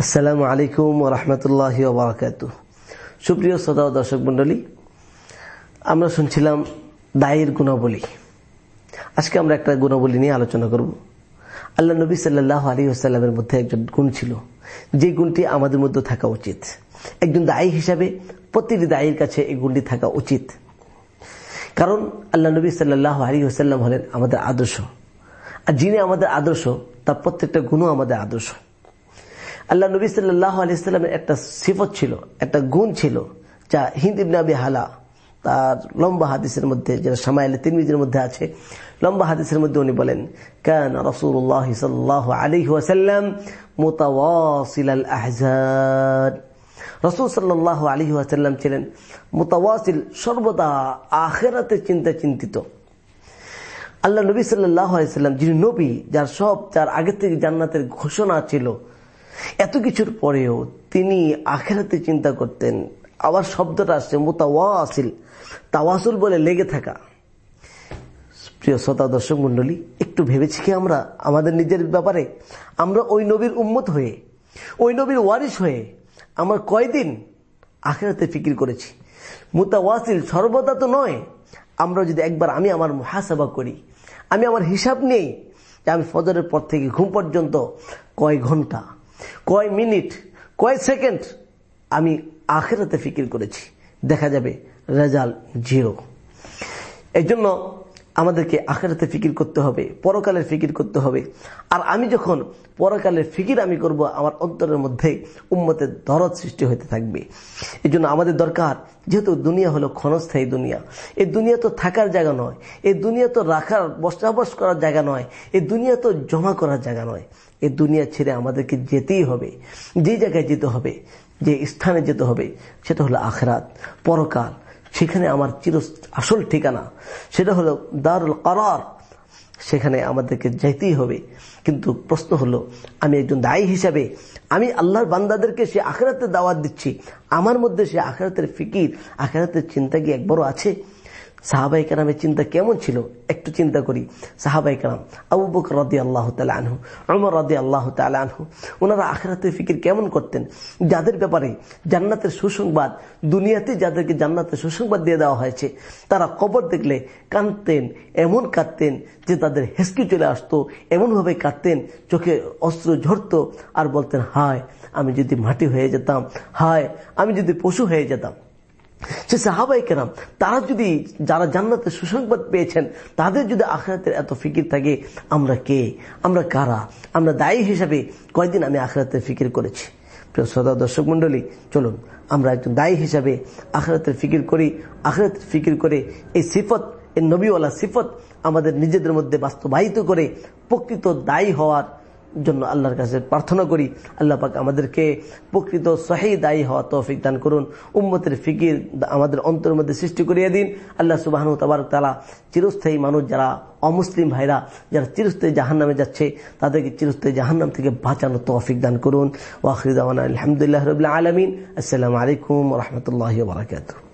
আসসালামু আলাইকুম রহমতুল্লাহ সুপ্রিয় শ্রোতা ও দর্শক মন্ডলী আমরা শুনছিলাম দায়ের গুণাবলী। আজকে আমরা একটা গুণাবলী নিয়ে আলোচনা করব। আল্লাহ নবী সাল্লাহ আলী আসাল্লামের মধ্যে একজন গুণ ছিল। যে গুণটি আমাদের মধ্যে থাকা উচিত। একজন দায়ী হিসাবে প্রতিটি দায়ীর কাছে এই গুণটি থাকা উচিত। কারণ আল্লাহ নবী সাল্লাহ আলী আসাল্লাম হলেন আমাদের আদর্শ। আর যিনি আমাদের আদর্শ, তার প্রত্যেকটা গুণও আমাদের আদর্শ। আল্লাহ নবী সাল্লাহ আলিয়াল্লামের একটা সিফত ছিল, একটা গুণ ছিল, যা হিন্দ ইবনে হালা তার লম্বা হাদিসের মধ্যে, যেটা সামাইল তিরমিজের মধ্যে আছে, লম্বা হাদিসের মধ্যে উনি বলেন, কেন রসুল্লাহ সাল্লাহ আলী মোতাওয়াসিল আহজাদ রসুল সাল্লাহ আলী ওয়াসাল্লাম ছিলেন মোতাওয়াসিল, সর্বদা আখেরাতে চিন্তা চিন্তিত। আল্লাহ নবী সাল্লাহ আলাইসাল্লাম যিনি নবী, যার সব, যার আগে থেকে জান্নাতের ঘোষণা ছিল এত কিছুর পরেও তিনি আখেরাতে চিন্তা করতেন, আবার শব্দটা আসছে, মোতাওয়াসিল, তাওয়াসুল বলে লেগে থাকা। প্রিয় শ্রোতা, দর্শক মন্ডলী একটু ভেবেছি কি আমরা, আমাদের নিজের ব্যাপারে, আমরা ওই নবীর উম্মত হয়ে, ওই নবীর ওয়ারিস হয়ে, আমরা কয়দিন আখেরাতে ফিকির করেছি? মুতাওয়াসিল সর্বদা তো নয়। আমরা যদি একবার আমি আমার মহাসভা করি, আমি আমার হিসাব নেই যে আমি ফজরের পর থেকে ঘুম পর্যন্ত কয় ঘণ্টা কয় মিনিট কয় সেকেন্ড আমি আখেরাতে ফিকির করেছি। দেখা যাবে রেজাল্ট জিরো। এই জন্য আমাদেরকে আখেরাতে ফিকির করতে হবে, পরকালের ফিকির করতে হবে। আর আমি যখন পরকালের ফিকির আমি করব, আমার অন্তরের মধ্যে উম্মতের দরদ সৃষ্টি হতে থাকবে। এই আমাদের দরকার, যেহেতু দুনিয়া হলো ক্ষণস্থায়ী দুনিয়া এই দুনিয়া তো থাকার জায়গা নয় এই দুনিয়া তো রাখার, বসবাস করার জায়গা নয় এই দুনিয়া তো জমা করার জায়গা নয়। এই দুনিয়া ছেড়ে আমাদেরকে যেতেই হবে যে জায়গায় যেতে হবে, যে স্থানে যেতে হবে, সেটা হলো আখরাত, পরকাল। সেখানে আমার চির আসল ঠিকানা। সেটা হলো দারুল করার। সেখানে আমাদেরকে যেতেই হবে। কিন্তু প্রশ্ন হলো, আমি একজন দায়ী হিসাবে আমি আল্লাহর বান্দাদেরকে সে আখেরাতে দাওয়াত দিচ্ছি। আমার মধ্যে সে আখেরাতের ফিকির, আখেরাতের চিন্তা কি একবারও আছে? সাহাবাই কালামের চিন্তা কেমন ছিল? একটু চিন্তা করি। সাহাবাই কালাম আবু বক রদি আল্লাহ আনহু অমর রদি আল্লাহ আনহু ওনারা আখরাতের ফিকির কেমন করতেন? যাদের ব্যাপারে জান্নাতের সুসংবাদ, দুনিয়াতে যাদেরকে জান্নাতের সুসংবাদ দিয়ে দেওয়া হয়েছে, তারা কবর দেখলে কাঁদতেন, এমন কাঁদতেন যে তাদের হেসকি চলে আসতো, এমনভাবে কাঁদতেন, চোখে অস্ত্র ঝরত আর বলতেন, হায়, আমি যদি মাটি হয়ে যেতাম, হায়, আমি যদি পশু হয়ে যেতাম। সে সাহাবাই কেরাম, তারা যদি যারা জান্নাতের সুসংবাদ পেয়েছেন, তাদের যদি আখরাতের এত ফিকির থাকে, আমরা কে? আমরা কারা? আমরা দায়ী হিসাবে কয়দিন আমি আখরাতের ফিকির করেছি? শ্রোতা, দর্শক মন্ডলী চলুন, আমরা একজন দায়ী হিসাবে আখরাতের ফিকির করি, আখরাতের ফিকির করে এই সিফত, এই নবীওয়ালা সিফত আমাদের নিজেদের মধ্যে বাস্তবায়িত করে প্রকৃত দায়ী হওয়ার জন্য আল্লাহর কাছে প্রার্থনা করি, আল্লাহ পাক আমাদেরকে প্রকৃত সহি দায়ী হওয়া তৌফিক দান করুন, উম্মতের ফিকির আমাদের অন্তরের মধ্যে সৃষ্টি করিয়ে দিন। আল্লাহ সুবাহ তাবার তালা চিরস্থায়ী মানুষ যারা অমুসলিম ভাইরা, যারা চিরস্থায়ী জাহান নামে যাচ্ছে, তাদেরকে চিরস্থায়ী জাহান্নাম থেকে বাঁচানো তৌফিক দান করুন। ওয়াখিদান আলহামদুলিল্লাহ রবিল্লা আলমিন। আসসালামু আলাইকুম রহমতুল্লাহ বারাকাতু